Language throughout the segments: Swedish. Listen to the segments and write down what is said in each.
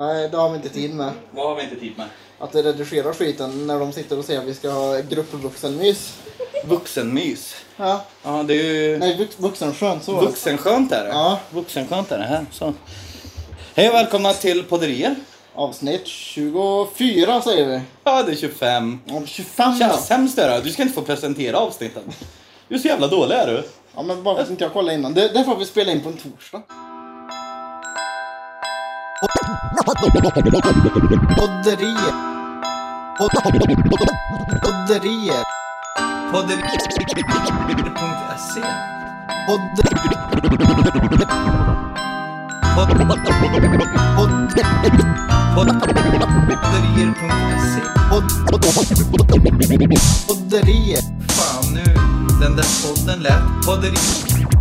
Nej, det har vi inte tid med. Vad har vi inte tid med? Att redigera skiten när de sitter och säger att vi ska ha gruppvuxenmys. Vuxenmys. Ja. Ja, det är ju... Nej, vux, vuxenskönt så. Vuxenskönt är det. Ja. Vuxenskönt är det här. Så. Hej och välkomna till podderier. Avsnitt 24 säger vi. Ja, det är 25. Ja, 25 då. Känns sämst är det. Du ska inte få presentera avsnitten. Du är så jävla dålig är du. Ja, men bara för att inte jag kollade innan. Det, det får vi spela in på en torsdag. Podderier. Podderier. Podderier.se Podderier. Podderier.se Podderier. Fan nu. Den där podden lät. Podderier.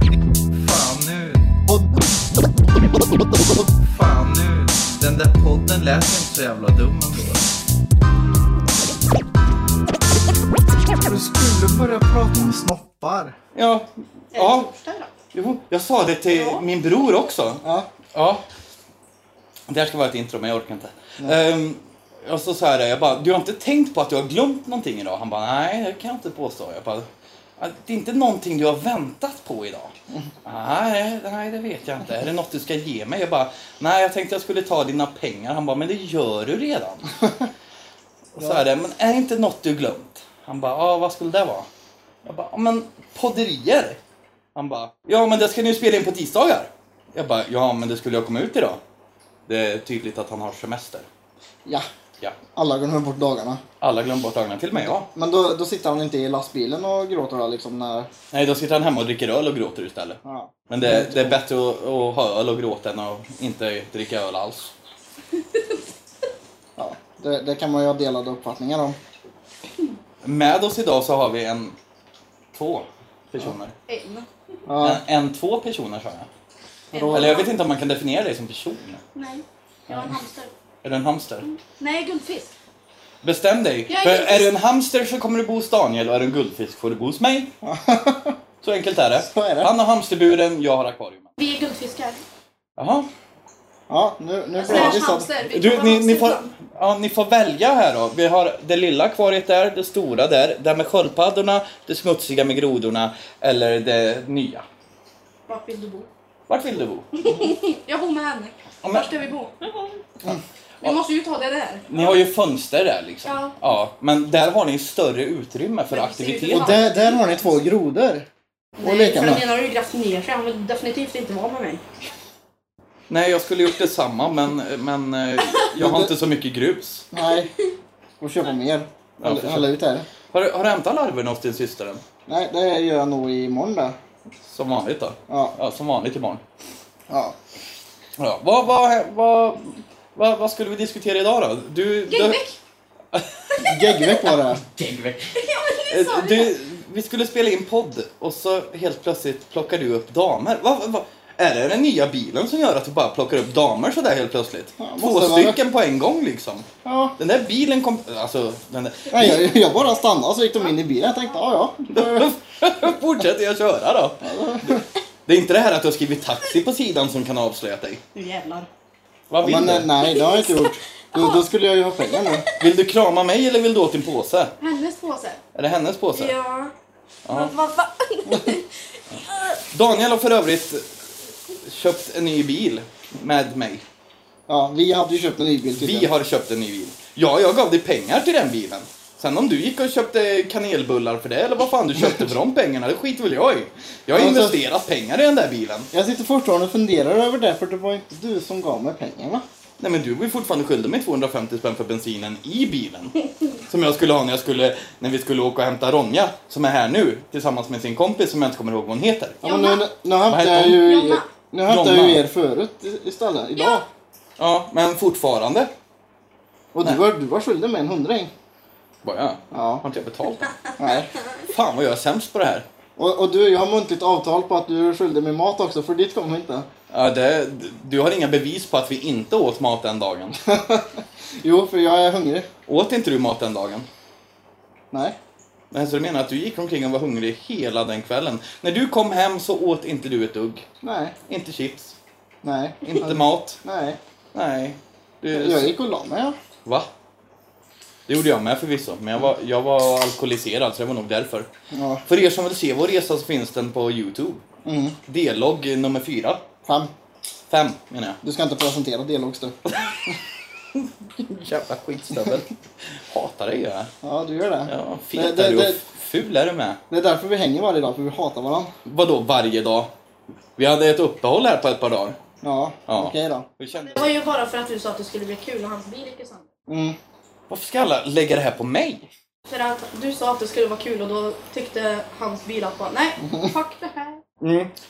Lät inte så jävla dum ändå. Du skulle börja prata om snoppar. Ja. Ja. Jo, jag sa det till Ja. min bror också. Ja. Ja. Det här ska vara ett intro, men jag orkar inte. Um, och så sa jag det, jag bara, du har inte tänkt på att du har glömt någonting idag? Han bara, nej, det kan jag inte påstå. Jag bara, "Ja, det är inte någonting du har väntat på idag? Nej, nej, det vet jag inte. Är det något du ska ge mig? Jag bara, nej, jag tänkte jag skulle ta dina pengar. Han bara, men det gör du redan. Och så är det, men är det inte något du glömt? Han bara, ja, vad skulle det vara? Jag bara, men podderier. Han bara, ja men det ska ni ju spela in på tisdagar. Jag bara, ja men det skulle jag komma ut idag. Det är tydligt att han har semester. Ja, Ja, alla glömmer bort dagarna. alla glömmer bort dagarna, till och med jag. Men då, då sitter han inte i lastbilen och gråter då, liksom när... Nej, då sitter han hemma och dricker öl och gråter istället. Ja. Men det, det är bättre att, att ha öl och gråta än att inte dricka öl alls. Ja, det, det kan man ju ha delade uppfattningar om. Med oss idag så har vi en, två personer. En. Ja, En, en, två personer sa jag. En. Eller jag vet inte om man kan definiera dig som person. Nej, jag har en hamster. Är du en hamster? Nej, guldfisk. Bestäm dig. Jag är För guldfisk. är du en hamster så kommer du bo hos Daniel och är du en guldfisk får du bo hos mig. Så enkelt är det. Så är det. Han har hamsterburen, jag har akvariumet. Vi är guldfiskar. Jaha. ja nu, nu blir Slash det så. hamster. Vi Du, kan ni, vara ni, får, hamster ja, ni får välja här då. Vi har det lilla akvariet där, det stora där, det med sköldpaddorna, det smutsiga med grodorna eller det nya. Vart vill du bo? Vart vill du bo? Jag bor med henne. Ja, Var ska vi bo? Vi måste ju ta det där. Ni har ju fönster där liksom. Ja. ja men där har ni större utrymme för aktivitet. Och där, där har ni två grodor. Och Nej, leka för med. den ena har ju grävt ner sig. Han vill definitivt inte vara med mig. Nej, jag skulle gjort detsamma men, men eh, jag har inte så mycket grus. Nej. Och köpa mer. Ja, Hälla ut här. Har, du- har du hämtat larverna hos din syster än? Nej, det gör jag nog imorgon där. Som vanligt då? Ja. Ja, som vanligt imorgon. Ja. Ja, vad, vad, vad, vad, vad skulle vi diskutera idag då? Du, du, Geggbäck! Geggveck var det. Geggbäck. Ja, men ni sa det. du, vi skulle spela in podd och så helt plötsligt plockar du upp damer. Va, va, är det den nya bilen som gör att du bara plockar upp damer sådär helt plötsligt? Ja, Två måste vara. stycken på en gång liksom. Ja. Den där bilen kom... Alltså, den där... Nej, jag, jag bara stannade så gick de in i bilen. Jag tänkte, ja ja. Fortsätter jag köra då. Det är inte det här att du har skrivit taxi på sidan som kan ha avslöjat dig. Nu jävlar. Vad vill Men eh, du? nej, det har jag inte gjort. Då, då skulle jag ju ha pengar nu. Vill du krama mig eller vill du åt din påse? Hennes påse. Är det hennes påse? Ja. Ja. Vad, vad? Daniel har för övrigt köpt en ny bil med mig. Ja, vi hade ju köpt en ny bil Vi tydligen. har köpt en ny bil. Ja, jag gav dig pengar till den bilen. Sen om du gick och köpte kanelbullar för det eller vad fan du köpte för de pengarna, det skiter väl jag i. Jag har Alltså- investerat pengar i den där bilen. Jag sitter fortfarande och funderar över det, för det var inte du som gav mig pengarna. Nej men du var ju fortfarande skyldig mig 250 spänn för bensinen i bilen. Som jag skulle ha när, jag skulle, när vi skulle åka och hämta Ronja, som är här nu, tillsammans med sin kompis som jag inte kommer ihåg vad hon heter. Ja, men nu, nu hämtar heter jag ju, nu hämtar jag ju er förut istället, idag. Ja. Ja, men fortfarande. Och du var, du var skyldig mig en hundring. Var jag? Ja. Har inte jag betalt? Nej. Fan vad jag är sämst på det här. Och, och du, jag har muntligt avtal på att du är skyldig mig mat också, för dit kommer inte. Ja, det, du har inga bevis på att vi inte åt mat den dagen. Jo, för jag är hungrig. Åt inte du mat den dagen? Nej. Nej, så du menar att du gick omkring och var hungrig hela den kvällen? När du kom hem så åt inte du ett dugg. Nej. Inte chips, Nej. inte mat. Nej. Nej. Du, Jag gick och la mig. Ja. Va? Det gjorde jag med förvisso, men jag var, jag var alkoholiserad så det var nog därför. Ja. För er som vill se vår resa så finns den på Youtube. Mm. D-logg nummer fyra. Fem. Fem menar jag. Du ska inte presentera dialogs du. Jävla skitstövel. Hatar dig jag. Ja, du gör det. Ja, det, fet det, är du det, och ful är du med. det är därför vi hänger varje dag, för vi hatar varandra. Vadå varje dag? Vi hade ett uppehåll här på ett par dagar. Ja, Ja. okej då. Hur kändes Det var ju bara för att du sa att det skulle bli kul och hans bil gick sönder. Mm. Varför ska alla lägga det här på mig? För att du sa att det skulle vara kul och då tyckte hans bil att bara, nej, fuck det här.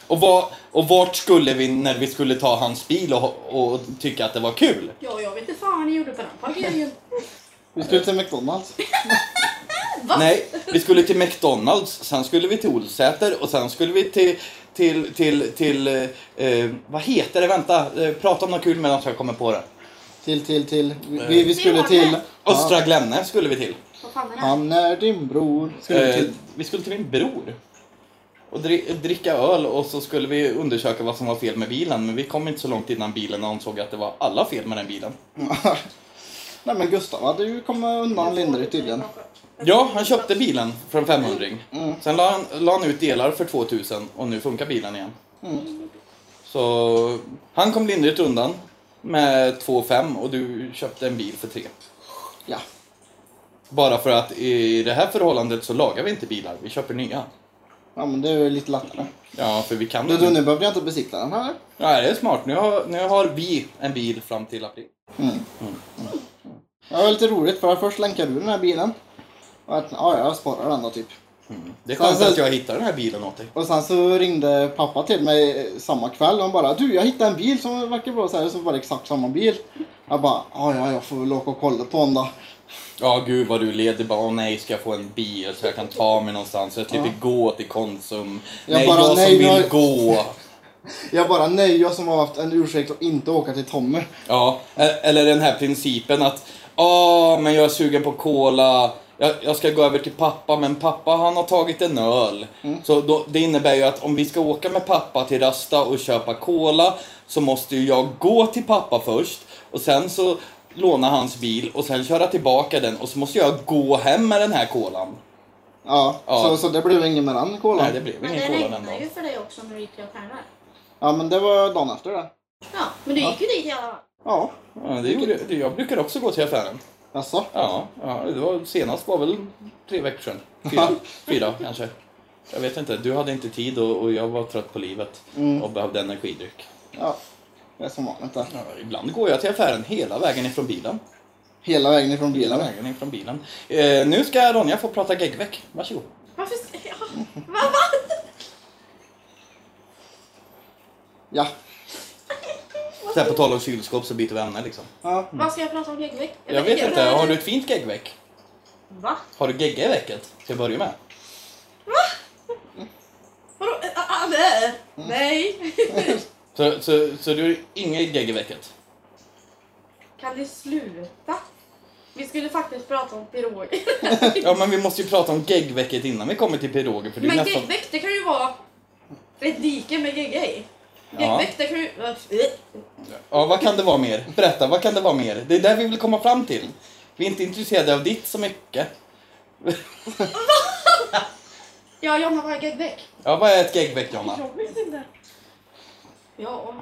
Och, vad, och vart skulle vi när vi skulle ta hans bil och, och tycka att det var kul? Ja, jag vet inte fan ni gjorde på den parkeringen. Vi skulle till McDonalds. Nej, vi skulle till McDonalds, sen skulle vi till Olsäter och sen skulle vi till, till, till, till eh, eh, vad heter det? Vänta, eh, prata om något kul medan jag kommer på det. Till, till, till. Vi, vi, vi skulle till... Östra. Glänne skulle vi till. Vad fan är det? Han är din bror. Skulle vi Eh, till. vi skulle till min bror. Och dri- dricka öl och så skulle vi undersöka vad som var fel med bilen. Men vi kom inte så långt innan bilen ansåg att det var alla fel med den bilen. Nej men Gustav hade ju kommit undan lindrigt tydligen. Ja, han köpte bilen för en 500 Mm. Sen la han, la han ut delar för 2000 och nu funkar bilen igen. Mm. Så han kom lindrigt undan med 2,5 och du köpte en bil för 3. Ja. Bara för att i det här förhållandet så lagar vi inte bilar, vi köper nya. Ja men det är ju lite lättare. Ja, för vi kan Du, du, nu behöver jag inte besikta den här. Ja, det är smart. Nu har, nu har vi en bil fram till april. Det var lite roligt för först länkade du den här bilen. Och att, ja, jag sparar den då typ. Det är Alltså- att jag hittar den här bilen åt dig. Och sen så ringde pappa till mig samma kväll och bara Du, jag hittade en bil som verkar bra så här, så var det exakt samma bil. Jag bara, ja, ja, jag får väl åka och kolla på den då. Ja, gud vad du leder. Bara, åh nej, ska jag få en bil så jag kan ta mig någonstans? Jag slipper gå till Konsum. Jag nej, bara, jag nej, som vill jag- gå. Jag bara, nej, jag som har haft en ursäkt att inte åka till Tommy. Ja, e- eller den här principen att Åh, men jag är sugen på cola. Jag, jag ska gå över till pappa, men pappa han har tagit en öl. Så då, det innebär ju att om vi ska åka med pappa till Rasta och köpa cola så måste ju jag gå till pappa först och sen så låna hans bil och sen köra tillbaka den och så måste jag gå hem med den här kolan. Ja, Ja. Så, så det blev ingen med den kolan. Nej, det blev Men ingen det cola den regnade ju dagen. för dig också när du gick till affären. Ja, men det var dagen efter det. Ja, men du gick ju dit i alla fall. Ja, Ja, det gjorde, det, jag brukar också gå till affären. Jaså? Ja, ja det var, senast var väl tre veckor sedan. Fyra, fyra kanske. Jag vet inte, du hade inte tid och, och jag var trött på livet och behövde energidryck. Ja, det är som vanligt det. Ja, ibland går jag till affären hela vägen ifrån bilen. Hela vägen ifrån Hela bilen. vägen ifrån bilen. Eh, nu ska Ronja få prata geggveck. Varsågod. Varför ska jag... Va, va? Ja. Så här på tal om kylskåp så byter vi ämne liksom. ja. Vad ska jag prata om geggveck? Jag vet inte, har du ett fint geggveck? Va? Har du gegga i vecket? Till att börja med. Vadå? Ah, ah, nej. Nej. Så, så, så du har inget gegg i vecket? Kan ni sluta? Vi skulle faktiskt prata om piroger. Ja men vi måste ju prata om geggvecket innan vi kommer till piroger för det är Men nästan... geggveck, det kan ju vara ett dike med gegga i. Ja. Det ju... Ja, vad kan det vara mer? Berätta, vad kan det vara mer? Det är där vi vill komma fram till. Vi är inte intresserade av ditt så mycket. Ja, Jonna, vad är geggveck? Ja, vad är ett geggveck, Jonna? Jag vet inte. Ja,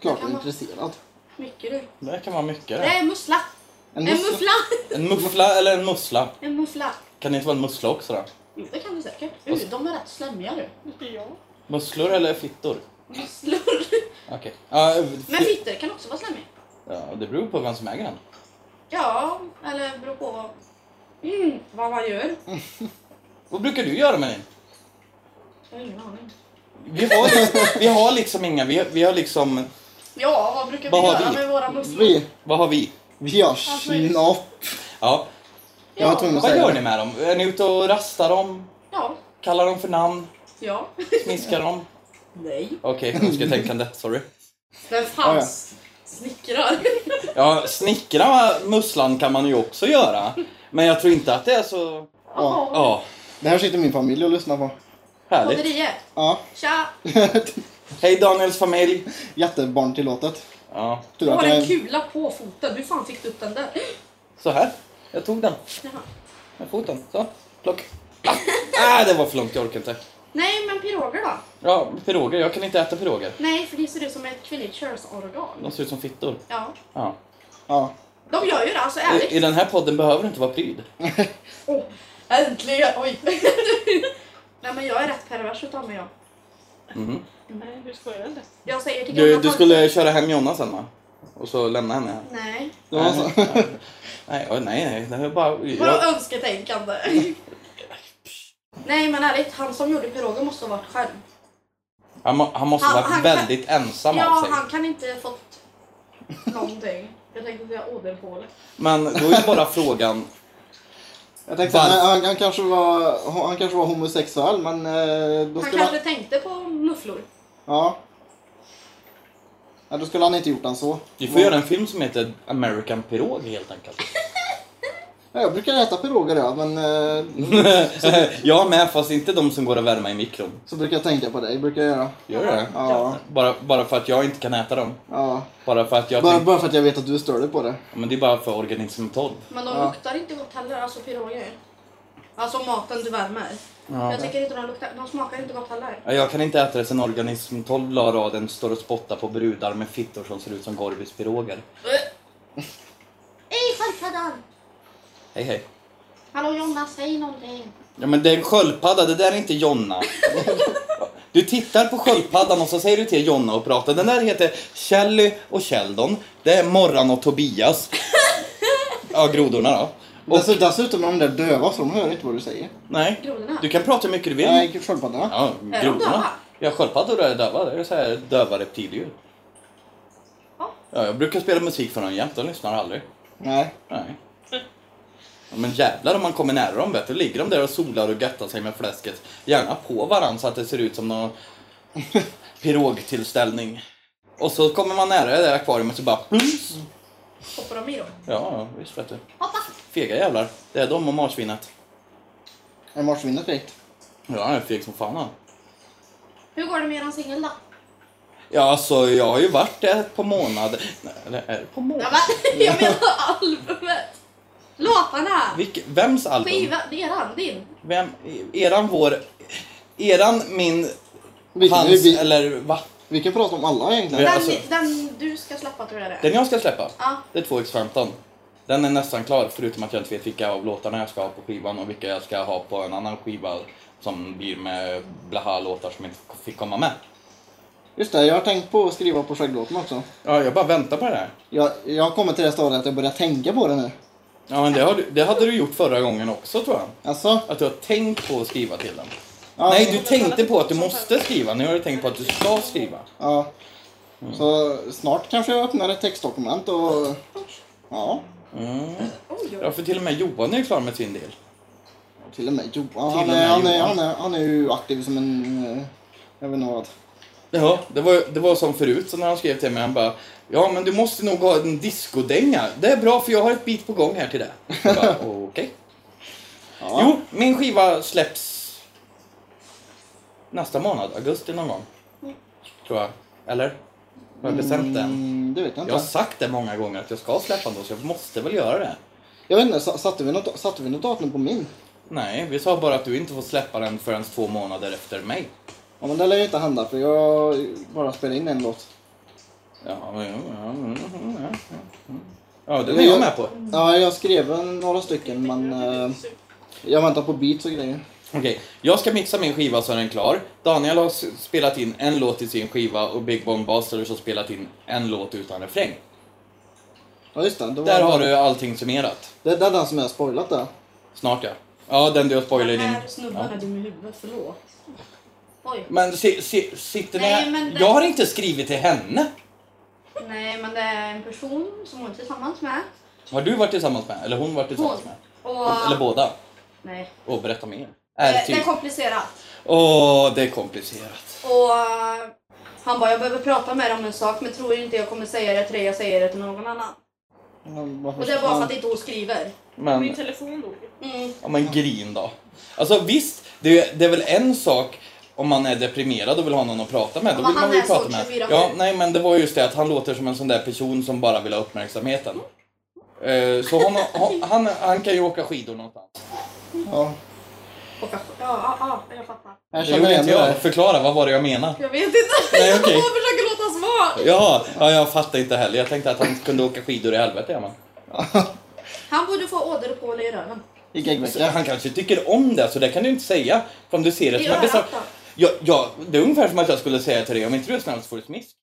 Klart du är intresserad. mycket du. Det kan vara mycket Det det. är mussla. En En mussla. muffla. En muffla eller en mussla? En muffla. Kan det inte vara en mussla också då? Jo, det kan du säkert. Uh, de är rätt slemmiga du. Ja. Musslor eller fittor? Musslor. Okej. Ja, Men fi- fitter kan också vara slemmiga. ja, det beror på vem som äger den. Ja, eller beror på mm, vad man gör. Vad brukar du göra med din? Jag har ingen aning. Vi har, liksom- vi har liksom inga, vi, vi har liksom, Ja, vad brukar vi Vad har göra vi? med våra musslor? Vi, vad har vi? vi har snopp. Ja, Jag var tvungen att vad säga gör det. ni med dem? Är ni ute och rastar dem? Ja. Kallar dem för namn? Ja. Smiskar dem? Nej. Okej, önsketänkande, sorry. Vem fan snickrar? Ja, snickra musslan kan man ju också göra. Men jag tror inte att det är så... Ja. Ja, Det här sitter min familj och lyssnar på. härligt. Ja. Tja! Hej Daniels familj. Jättebarntillåtet. Ja, Tur Du att har jag en är... kula på foten. Hur fan fick du upp den där? så här. Jag tog den. Jaha. Med foten. Så. Plock. Ah, ah, det var för långt. Jag orkar inte. Nej, men piroger då? Ja, piroger. Jag kan inte äta piroger. Nej, för det ser ut som ett kvinnligt könsorgan. De ser ut som fittor. Ja. Ja. Ja. De gör ju det, alltså I, ärligt. I den här podden behöver du inte vara pryd. Åh, äntligen! Oj. Nej men jag är rätt pervers utav mig jag. Mhm. Nej, du skojar inte. Jag säger till Du, du skulle köra hem Jonna sen va? Och så lämna henne här. Nej. Nej, nej, nej. Det är bara... Vadå önsketänkande? Nej men ärligt, han som gjorde pirogen måste ha varit själv. han, må- han måste Han- ha han varit kan- väldigt ensam av Ja, sig. han kan inte fått någonting. Jag tänkte säga åderhål. Men då är bara frågan... Jag tänkte Varför? han, han, kanske var, han kanske var homosexuell men eh, då Han skulle kanske han... tänkte på mufflor. Ja. ja. Då skulle han inte gjort den så. Vi får göra en film som heter American Pirog helt enkelt. Ja, jag brukar äta piroger ja, men eh, jag med, fast inte de som går att värma i mikron. så brukar jag tänka på dig. Brukar jag göra. Gör det? Ja. Bara, bara för att jag inte kan äta dem. ja. Bara för att jag Bara, tänk... bara för att jag vet att du stör dig på det. Ja, Men det är bara för organism 12. Men de Ja. luktar inte gott heller, alltså piroger. Alltså maten du värmer. Ja. Jag tycker inte de luktar, de smakar inte gott heller. Ja, Jag kan inte äta det sen organism 12 la raden står och spottar på brudar med fittor som ser ut som Gorbis piroger. Ej sköldpaddan! Hej hej. Hallå Jonna, säg någonting. Ja men det är en sköldpadda, det där är inte Jonna. Du tittar på sköldpaddan och så säger du till Jonna och pratar. Den där heter Kelly och Sheldon. Det är Morran och Tobias. Ja, grodorna då. Och, Dess, dessutom är de där döva så de hör inte vad du säger. nej, Grodorna? du kan prata hur mycket du vill. Nej, sköldpaddorna. Ja, Är de döva? grodorna. Ja, sköldpaddor är döva. Det är så här döva reptildjur. Ja. Ja, jag brukar spela musik för dem jämt, de lyssnar aldrig. Nej. Nej. Ja, men jävlar om man kommer nära dem vet du. Ligger de där och solar och göttar sig med fläsket. Gärna på varandra så att det ser ut som någon pirogtillställning. Och så kommer man nära det där akvariet så bara plums. Hoppar de i då? Ja, visst vet du. Hoppa! Fega jävlar. Det är de och marsvinet. Är marsvinet fegt? Ja, han är feg som fan han. Hur går det med eran singel då? Ja, alltså jag har ju varit där ett par månader. Nej, eller är det på Ja, månader? men, jag menar albumet! Låtarna! Vilke, vems album? Skiva, det är eran, din. Vem? Eran, vår... Eran, min, Vi kan, hans vi, eller va? vi kan prata om alla egentligen. Den, alltså- den du ska släppa tror jag det är. Den jag ska släppa? Ja. Det är 2x15. Den är nästan klar förutom att jag inte vet vilka av låtarna jag ska ha på skivan och vilka jag ska ha på en annan skiva som blir med blaha-låtar som inte fick komma med. Just det, jag har tänkt på att skriva på skägglåten också. Ja, jag bara väntar på det här. Jag, jag har kommit till det stadiet att jag börjar tänka på det nu. Ja, men det, har du, det hade du gjort förra gången också tror jag. Alltså? Att du har tänkt på att skriva till den. Ja, Nej, du tänkte på att du måste skriva. Nu har du tänkt på att du ska skriva. Ja. Så snart kanske jag öppnar ett textdokument och... Ja, Mm. Ja, för till och med Johan är ju klar med sin del. till och med Johan. Han är, han, är, han, är, han är ju aktiv som en... Jag vet inte vad. Ja, det var, det var som förut så när han skrev till mig. Han bara, ja men du måste nog ha en discodänga. Det är bra för jag har ett bit på gång här till det. Okej. Ja. Jo, min skiva släpps nästa månad, augusti någon gång. Tror jag. Eller? Har jag bestämt den? Mm, det vet jag Jag har inte. sagt det många gånger att jag ska släppa den då, så jag måste väl göra det. Jag vet inte, sa- satte vi något, satte vi något datum på min? Nej, vi sa bara att du inte får släppa den förrän två månader efter mig. Ja men det lär ju inte hända för jag bara spelar in en låt. Ja, men- ja, ja, ja, ja, ja. ja det är jag med på. Ja, jag skrev några stycken men eh, jag väntar på beats och grejer. Okej, jag ska mixa min skiva så är den klar. Daniel har s- spelat in en låt i sin skiva och Big Bong Bastard har spelat in en låt utan refräng. Ja just det. det var, Där har du allting summerat. Det, det är den som jag har spoilat där. Snart ja. Ja, den du har spoilat i Den din... här snubben är dum i huvudet, förlåt. Oj. Men si, si, sitter ni Nej, här? men det- Jag har inte skrivit till henne. Nej, men det är en person som hon är tillsammans med. Har du varit tillsammans med? Eller hon varit tillsammans Hon. med? Och... Eller båda? Nej. Åh, berätta mer. Det, Är det är typ. komplicerat. Åh, det är komplicerat. Och eh, han bara, jag behöver prata med dig om en sak men tror inte jag kommer säga det till dig, jag säger det till någon annan. Men varför Och det är ska bara för man- att inte hon skriver. Men... Min telefon dog. Mm. Ja men grin då. Alltså visst, det, det är väl en sak om man är deprimerad och vill ha någon att prata med, då Men vill man han ju prata med. 24/7. Ja, nej men det var just det att han låter som en sån där person som bara vill ha uppmärksamheten. Eh, Så hon, hon, han, han kan ju åka skidor någonstans. Ja. Och, ja, ja, ja, jag fattar. Jag Det gjorde inte jag. där. Förklara, vad var det jag menade? Jag vet inte. Nej, okej. Jag försöker låta smart. Ja, ja, jag fattar inte heller. Jag tänkte att han kunde åka skidor i helvete. Ja, man. Han borde få åderpåle i röven. I geggvecka. Han kanske tycker om det, så det kan du inte säga. För om du ser det som en bestraff... örat Ja, ja, det är ungefär som att jag skulle säga till dig, om inte du är snäll så får du smisk.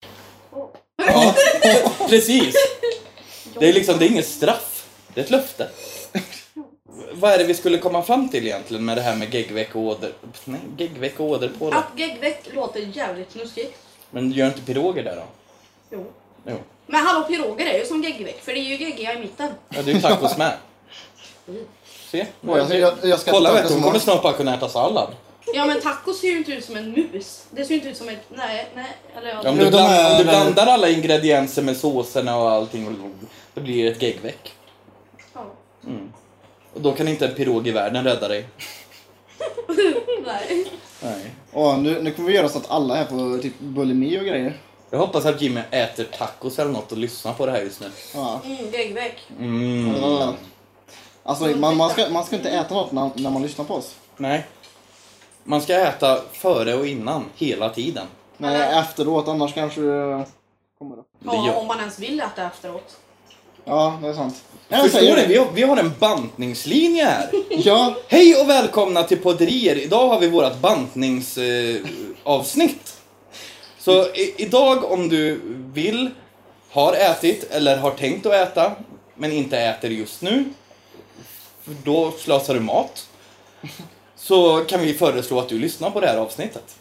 då. Ja, precis. Det är liksom, det är inget straff. Det är ett löfte. Vad är det vi skulle komma fram till egentligen med det här med geggveck och åder... Nej, geggveck och åderpåle. Att geggveck låter jävligt snuskigt. Men gör inte piroger där då? Jo. Jo. Men hallå, piroger är ju som geggveck, för det är ju geggiga i mitten. Ja, det är ju tacos med. Se. Oj, jag, jag, jag ska Kolla vet hon kommer snart bara kunna äta sallad. Ja men tacos ser ju inte ut som en mus. Det ser ju inte ut som ett... Nej, nej. Eller ja. Om, du bland, om du blandar alla ingredienser med såserna och allting, då blir det ett geggveck. ja. Mm. Och då kan inte en pirog i världen rädda dig. Nej. Nej. Åh, nu, nu kommer vi göra så att alla är på typ bulimi och grejer. Jag hoppas att Jimmy äter tacos eller något och lyssnar på det här just nu. Ja. Mm, geggveck. Mm. Alltså, man, man, ska, man ska inte äta något när, när man lyssnar på oss. Nej. Man ska äta före och innan, hela tiden. Nej, efteråt, annars kanske det kommer upp. Det Ja, om man ens vill äta efteråt. Ja, det är sant. Jag Förstår säger ni? Vi har, vi har en bantningslinje här. Ja, Hej och välkomna till Podderier. Idag har vi vårt bantningsavsnitt. Eh. Så i, idag om du vill, har ätit eller har tänkt att äta men inte äter just nu, för då slösar du mat, så kan vi föreslå att du lyssnar på det här avsnittet.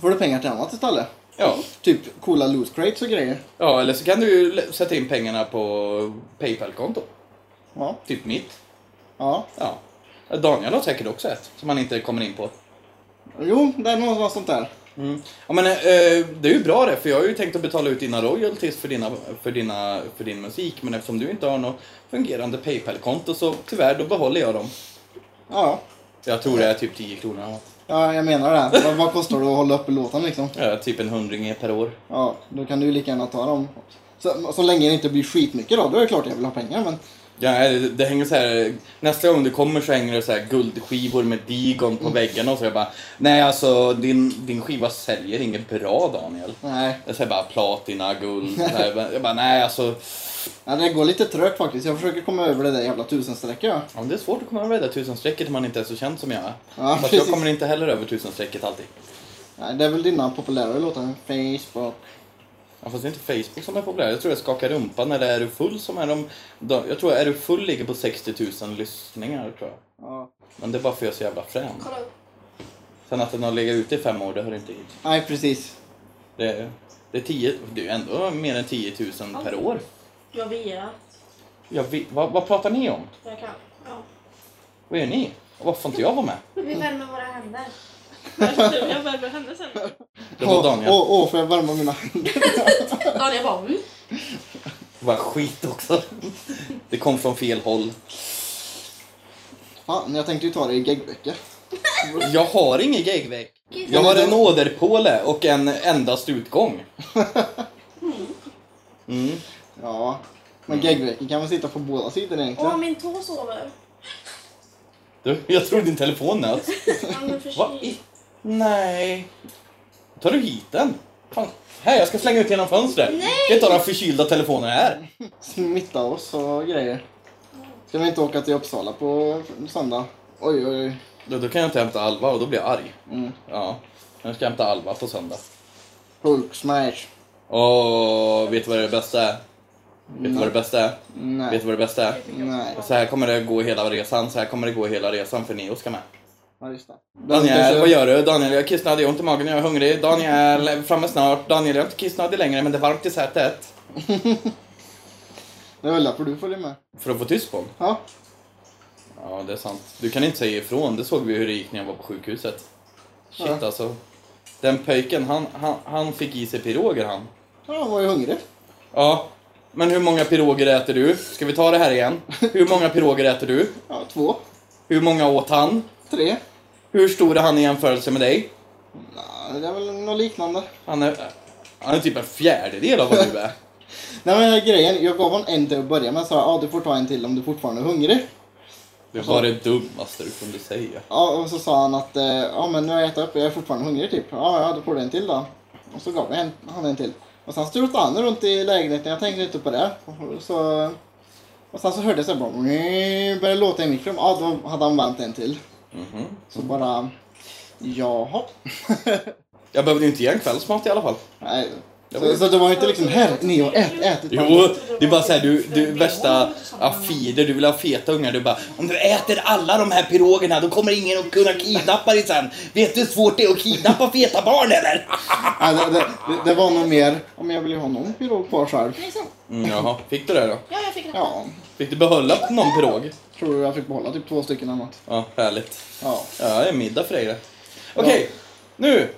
får du pengar till annat istället. Ja, Typ coola loot crates och grejer. ja eller så kan du sätta in pengarna på Paypal-konto. Ja, Typ mitt. ja. Ja. Daniel har säkert också ett som han inte kommer in på. Jo, det är något sånt där. Mm. Ja, men, eh, det är ju bra det, för jag har ju tänkt att betala ut dina royalties för, dina, för, dina, för din musik. Men eftersom du inte har något fungerande Paypal-konto så tyvärr, då behåller jag dem. Ja, Jag tror det är typ 10 kronor. eller något. ja jag menar det. Vad, vad kostar det att hålla uppe låten liksom? Ja, typ en hundring per år. Ja, då kan du ju lika gärna ta dem. Så, så länge det inte blir skitmycket då, då är det klart jag vill ha pengar. Men Ja, det, det hänger så här, nästa gång du kommer så hänger det så här guldskivor med Digon på väggen och så jag bara Nej alltså din, din skiva säljer inget bra Daniel. nej, Jag säger bara platina, guld. så här. Jag bara nej alltså. Ja, det går lite trögt faktiskt. Jag försöker komma över det där jävla tusenstrecket. Ja. Ja, men det är svårt att komma över det där tusenstrecket om man inte är så känd som jag är. Ja, Fast jag precis. kommer inte heller över tusenstrecket alltid. Nej, det är väl dina populärare låtar. Facebook. Ja, fast det är inte Facebook som är populär. Jag tror jag skakar rumpan eller Är du full som är de... de jag tror Är du full ligger på 60 000 lyssningar tror jag. Ja. Men det är bara för att jag är så jävla frän. Kolla upp. Sen att den har legat ute i fem år, det hör inte hit. Nej, precis. Det är, det är, 10, det är ju ändå mer än 10 000 per år. Jag vet. Jag vet, vad, vad pratar ni om? Jag kan. Ja. Vad gör ni? Och Varför får inte jag vara med? Vi värmer våra händer. Jag värmer henne sen. Det var Daniel. Åh, åh, får jag värma mina händer? Daniel bara mm. Vad skit också. Det kom från fel håll. Fan, jag tänkte ju ta det i geggvecka. Jag har ingen geggveck. Jag har en åderpåle och en endast utgång. Mm. Ja, men geggvecka kan man sitta på båda sidor egentligen. Åh, min tå sover. Du, jag tror din telefon nöts. Han är Va? I? Nej. Tar du hit den? Fan. Här, jag ska slänga ut genom fönstret. Nej! Det är inte några förkylda telefoner här. Smitta oss och grejer. Ska vi inte åka till Uppsala på söndag? Oj, oj, oj. Då, då kan jag inte hämta Alva och då blir jag arg. Mm. Ja. Jag ska hämta Alva på söndag. Hulk smash. Och vet du vad det bästa är? Vet du vad det bästa är? Vet Nej. du vad det bästa är? Nej. Så här kommer det gå hela resan. Så här kommer det gå hela resan för Neo ska med. Ja, just det. Daniel, vad gör du? Daniel, jag är kissnödig, jag har ont i magen, jag är hungrig. Daniel, framme snart. Daniel, jag är inte kissnödig längre, men det är varmt i sätet. Det är väl därför du följer med. För att få tyst på. Ja. Ja, det är sant. Du kan inte säga ifrån. Det såg vi hur det gick när jag var på sjukhuset. Shit Ja. alltså. Den pöjken, han, han, han fick i sig piroger han. Ja, han var ju hungrig. Ja. Men hur många piroger äter du? Ska vi ta det här igen? Hur många piroger äter du? Ja, två. Hur många åt han? Tre. Hur stor är han i jämförelse med dig? Nej, det är väl något liknande. Han är, han är typ en fjärdedel av vad du är. Nej men grejen, jag gav honom en till att börja med. Så ja, ah, du får ta en till om du fortfarande är hungrig. Det var det dummaste du kunde säga. Ja, och så sa han att ja men nu har jag ätit upp och jag är fortfarande hungrig typ. Ja, ja, då får du en till då. Och så gav jag en, han en till. Och sen strutade han runt i lägenheten, jag tänkte inte på det. Så, och sen så hörde jag så här bara, började låta i mikron. Ja, då hade han vänt en till. Mhm. Så bara, jaha. Jag behövde ju inte ge en kvällsmat i alla fall. Nej. Så, så det var inte liksom, här, ni har ät, ätit. Jo, det är bara såhär, du, du värsta afider, du vill ha feta ungar. Du bara, om du äter alla de här pirogerna då kommer ingen att kunna kidnappa dig sen. Vet du hur svårt det är att kidnappa feta barn eller? Nej, det, det, det, var nog mer, om jag ville ha någon pirog kvar själv. Mm, jaha, fick du det då? Ja, jag fick det. Ja, Fick du behålla någon pirog? tror du jag fick behålla typ två stycken eller något. Ja, härligt. Ja. Ja, det är middag för dig det. Okej, nu.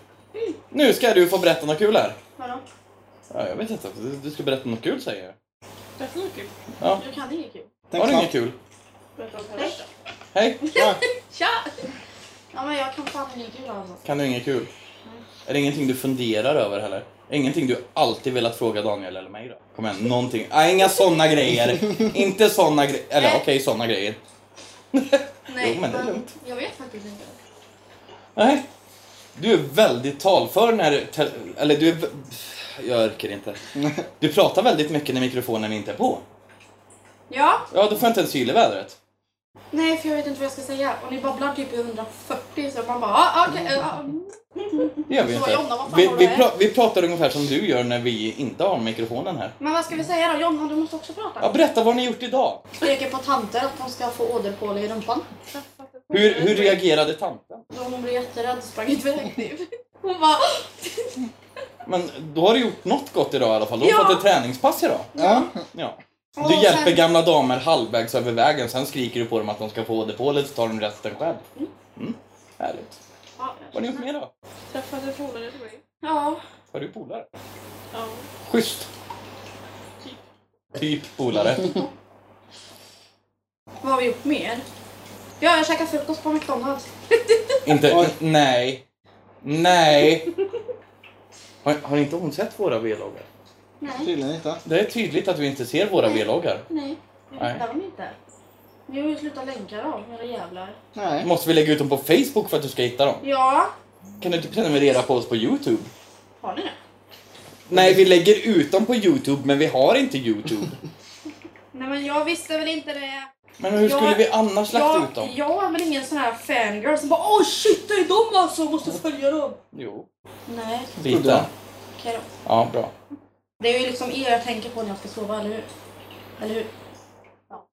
Nu ska du få berätta något kul här. Vadå? Ja, jag vet inte. Du, du ska berätta något kul säger jag. Berätta något kul. Ja, Jag kan inget kul. Tänk har du inget kul? Berätta om värsta. Hej, Ja. Tja! Ja, men jag kan fan inget kul alltså. kan du inget kul? Är det ingenting du funderar över heller? Ingenting du alltid velat fråga Daniel eller mig då? Kom igen, någonting. Nej, inga såna grejer. Inte såna grejer. Eller okej, såna grejer. Nej, Jo, men det är lugnt. Jag vet faktiskt inte. Nej. Du är väldigt talför när... te- Eller du är... Jag orkar inte. Du pratar väldigt mycket när mikrofonen inte är på. Ja, Ja, då får jag inte ens syl i vädret. nej för jag vet inte vad jag ska säga. Och ni babblar typ i 140 så man bara, ah, okej. Ja, mm. Det gör vi Så, inte. Jonna, Vi, vi, pra, vi pratar ungefär som du gör när vi inte har mikrofonen här. Men vad ska vi säga då? Jonna, du måste också Ja, prata. berätta vad ni gjort idag. Steker på tanter att de ska få åderpåle i rumpan. Hur, hur reagerade tanten? Då hon blev jätterädd och sprang iväg. Hon bara, Men då har du gjort något gott idag i alla fall. Du har Ja. fått ett träningspass idag. Ja. Ja. Och Du sen- hjälper gamla damer halvvägs över vägen, sen skriker du på dem att de ska få åderpålet så tar de resten själv. Mm. Härligt. Ja, Vad har ni gjort mer då? Träffade polare till mig. ja, Har du polare? Ja. Schysst. Typ. Typ polare. vad har vi gjort mer? Ja, jag käkade frukost på McDonalds. inte... Oj. Nej. Nej. Har, har inte hon sett våra vloggar? Nej, Tydligen inte. Det är tydligt att du inte ser våra vloggar. nej. Jag Nej. hittar dem inte. Ni har ju slutat länka dem, era jävlar. Nej. Måste vi lägga ut dem på Facebook för att du ska hitta dem? Ja, Kan du inte prenumerera på oss på Youtube? har ni det? Nej, vi lägger ut dem på Youtube, men vi har inte Youtube. Nej men jag visste väl inte det. Men hur skulle Jag- vi annars lagt Jag, ut dem? jag är väl ingen sån här fangirl som bara åh shit det är de alltså, måste följa dem. Jo. Nej. Lite. okej då. Ja, bra. Det är ju liksom er jag tänker på när jag ska sova, eller hur? Eller hur?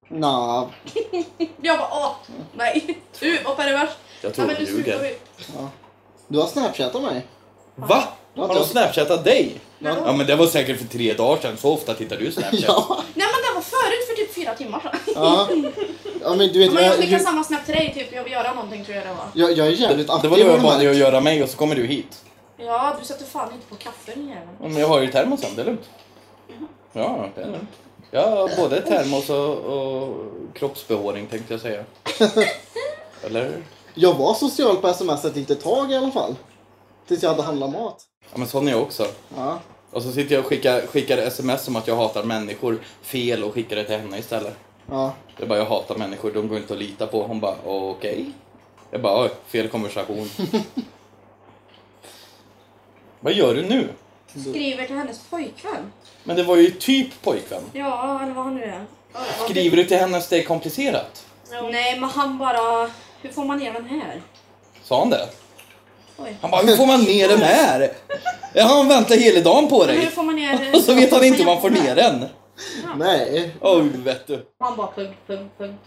Nå, Jag bara åh, nej. Du, vad är det värst? Jag Ja, tror men du ljuger. vi. du har snapchatat mig. Va? Ja, Har de snapchattat dig? Ja. Ja, men det var säkert för tre dagar sedan. Så ofta tittar du Snapchat. Ja. Nej men det var förut för typ fyra timmar sedan. Ja. ja men du vet, Men jag jag, samma snap till dig, typ jag vill göra någonting tror jag det var. jag, jag är jävligt Det aktiv var har jag du bad dig att göra mig och så kommer du hit. Ja, du sätter fan inte på kaffe din jävel. Ja, Men jag har ju termosen, det är lugnt. Ja, det är lugnt. Jag har både termos och, och kroppsbehåring tänkte jag säga. Eller? Jag var social på sms ett litet tag i alla fall. Tills jag hade handlat mat. Ja, men sån är jag också. Ja. Och så sitter jag och skickar, skickar sms om att jag hatar människor fel och skickar det till henne istället. Ja. Det är bara jag hatar människor, de går inte att lita på. Hon bara okej. Jag bara fel konversation. Vad gör du nu? Skriver till hennes pojkvän. Men det var ju typ pojkvän. Ja, eller vad han nu är. Ja, ja. Skriver du till henne att det är komplicerat? Nej, men han bara... Hur får man ner den här? Sa han det? Oj. Han bara, hur får man ner den här? Ja, han väntar hela dagen på Men dig. hur får man ner... Och så vet han inte hur man får ner den. Nej. Oj, vet du. Han bara pung, pung, pung.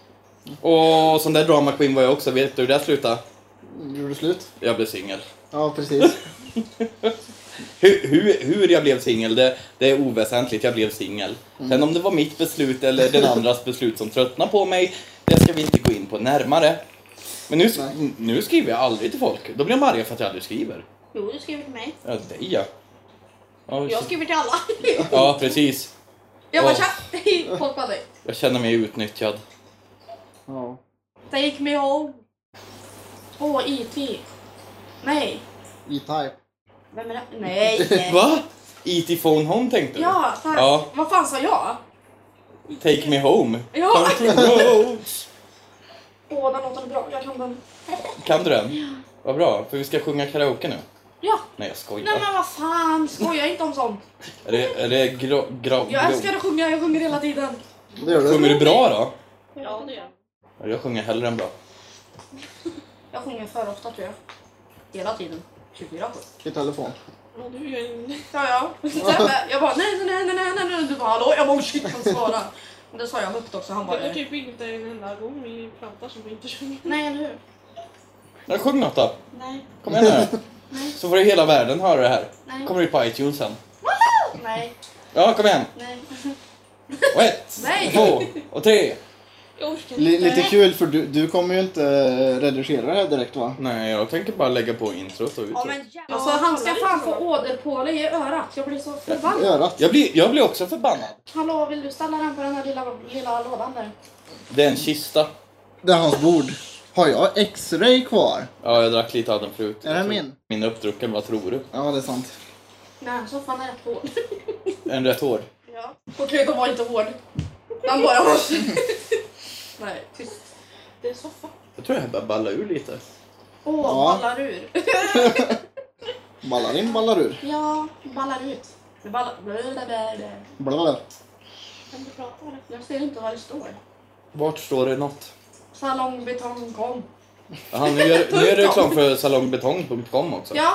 Och sån där drama queen var jag också. Vet du hur det slutade? Gjorde du slut? Jag blev singel. Ja, precis. Hur, hur, hur jag blev singel, det, det är oväsentligt. Jag blev singel. Sen om det var mitt beslut eller den andras beslut som tröttnade på mig, det ska vi inte gå in på närmare. Men nu, Nej. nu skriver jag aldrig till folk. Då blir de arga för att jag aldrig skriver. Jo, du skriver till mig. Ja, dig ja. Ja, Jag skriver till alla. ja, precis. Jag bara tja, hej, dig. Jag känner mig utnyttjad. Ja. Take me home. Åh, IT. Nej. E-Type. Vem är det? Nej! Va? E.T. Phone Home tänkte du? Ja, fan. Ja. Vad fan sa jag? Take me home. Ja. Country roads. Åh, den låten är bra. Jag kan den. Kan du den? Vad bra, för vi ska sjunga karaoke nu. Ja. Nej jag skojar. Nej men vad fan, skoja inte om sånt. Är det, är det grå, grå, Jag älskar att sjunga, jag sjunger hela tiden. Det gör Sjunger du. bra då? Ja, det gör jag. Jag sjunger hellre än bra. Jag sjunger för ofta tror jag. Hela tiden. 24 I telefon. Ja, du är ju en... Ja, ja. Jag bara nej, nej, nej, nej, nej, nej. Du bara hallå? Jag bara shit, han svarar. Men det sa jag högt också. Han bara Det var eh, typ inte en enda gång vi pratar som vi inte sjunger. nej, eller hur? Sjung något då. Nej, Kom igen nu. Så får ju hela världen höra det här. nej, Kommer det på iTunes sen. nej, Ja, kom igen. nej. Och ett, Nej. två och tre. Jag orkar Li- inte. lite kul för du, du kommer ju inte eh, redigera det här direkt va? Nej, jag tänker bara lägga på introt och Ja, utrot. men jävlar. Alltså han ska fan få åderpåle i örat. Jag blir så förbannad. Örat. Jag blir, jag blir också förbannad. Hallå, vill du ställa den på den här lilla, lilla lådan där? Det är en kista. Det är hans bord. Har jag X-ray kvar? Ja, jag drack lite av den förut. Är det Jag tror- min? Min är uppdrucken, vad tror du? Ja, det är sant. Nej, soffan är rätt hård. En rätt hård. Ja. Okej, de var inte hård. Den bara... Nej, tyst. Det är soffan. Jag tror jag bara ballar ur lite. Åh, Ja. ballar ur. Ballar in, ballar ur. ja, ballar ut. Det ballar... Blablabla. Blablabla. Kan du prata eller? Jag ser inte vad det står. Vart står det något? Salongbetong.com. Jaha, nu gör, nu är det reklam för salongbetong.com också. Ja.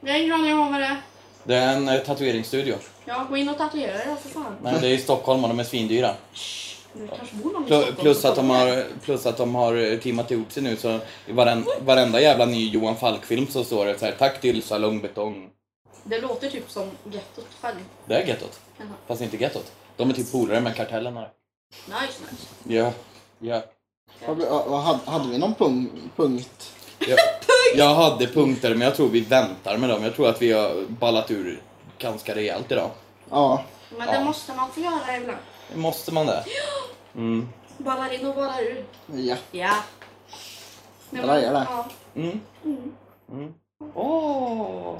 Jag har ingen aning om vad det är. Det är en eh, tatueringsstudio. Ja, gå in och tatuera dig då för fan. Nej, det är i Stockholm och de är svindyra. Det kanske bor någon i Plus, Stockholm plus, att de har, plus att de har eh, teamat ihop sig nu så i varen, varenda jävla ny Johan Falk-film så står det så här tack till salongbetong. Det låter typ som gettot själv. Det är gettot. Jaha. Fast inte gettot. De är typ polare med kartellen här. Nice, nice. Ja. Ja. Vad hade, hade vi någon pung, punkt? Jag, jag hade punkter men jag tror vi väntar med dem. Jag tror att vi har ballat ur ganska rejält idag. Ja. Men det Ja. måste man få göra ibland. Måste man det? Mm. Ballar in och ballar ur. Ja. Ja. Nej, Bra, gör det. Ja. Mm. Mm. Mm. Åh.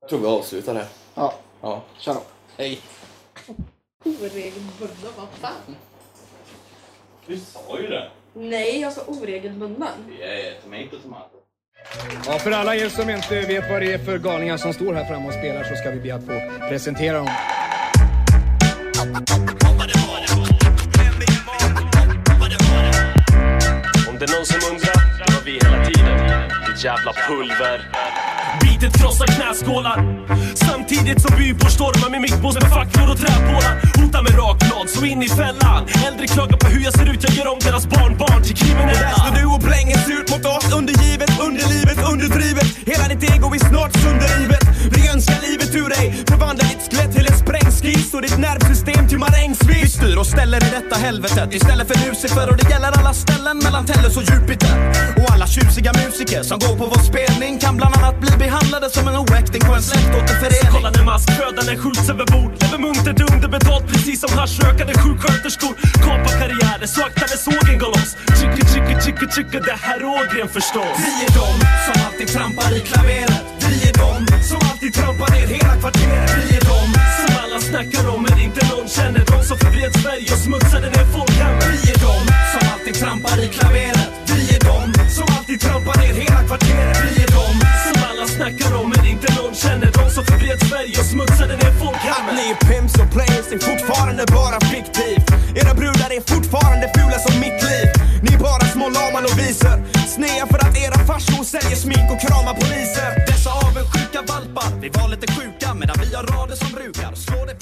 Jag tror vi avslutar det. Ja. Ja. Kör då. Hej. Oregelbundna, vad fan? Du sa ju det. Nej, jag sa oregelbunden. Det är tomato tomato. Ja, för alla er som inte vet vad det är för galningar som står här framme och spelar så ska vi be att få presentera dem. Om det är någon som undrar, det var vi hela tiden. Ditt jävla pulver ansiktet krossar knäskålar. Samtidigt som bybor stormar med mittbås med facklor och träpålar. Hotar med rakblad, så in i fällan. Äldre klagar på hur jag ser ut, jag gör om deras barnbarn till kriminella. Står du och blänges ut mot oss undergivet, underlivet, underdrivet. Hela ditt ego är snart sönderrivet. Vi önskar livet ur dig, förvandla ditt skelett till en sprängskiss och ditt nervsystem till marängsviss Vi styr och ställer i detta helvetet. Istället för Lucifer och det gäller alla ställen mellan Tellus och Jupiter. Och alla tjusiga musiker som går på vår spelning kan bland annat bli behandlade som en oäkting på en släktåterförening. Kolla när maskfödaren skjuts över bord. Lever muntert underbetalt precis som haschrökande sjuksköterskor. Kapar karriärer så akta när sågen går loss. Trycker, trycker, trycker, trycker det här Ågren förstås. Vi är de som alltid trampar i klaveret. Vi är de som alltid trampar ner hela kvarteret. Vi är de Som alla snackar om men inte någon känner De som förvred Sverige och smutsade ner folkhemmet Vi är de som alltid trampar i klaveret. Vi är de som alltid trampar ner hela kvarteret. Vi är de snackar om men inte någon känner de som förbjöd Sverige och smutsade ner folkhemmet. Att ni är pimps och players är fortfarande bara fiktivt. Era brudar är fortfarande fula som mitt liv. Ni är bara små lama och. Snea för att era farsor säljer smink och kramar poliser. Dessa avundsjuka valpar, vi var lite sjuka medan vi har rader som brukar slå det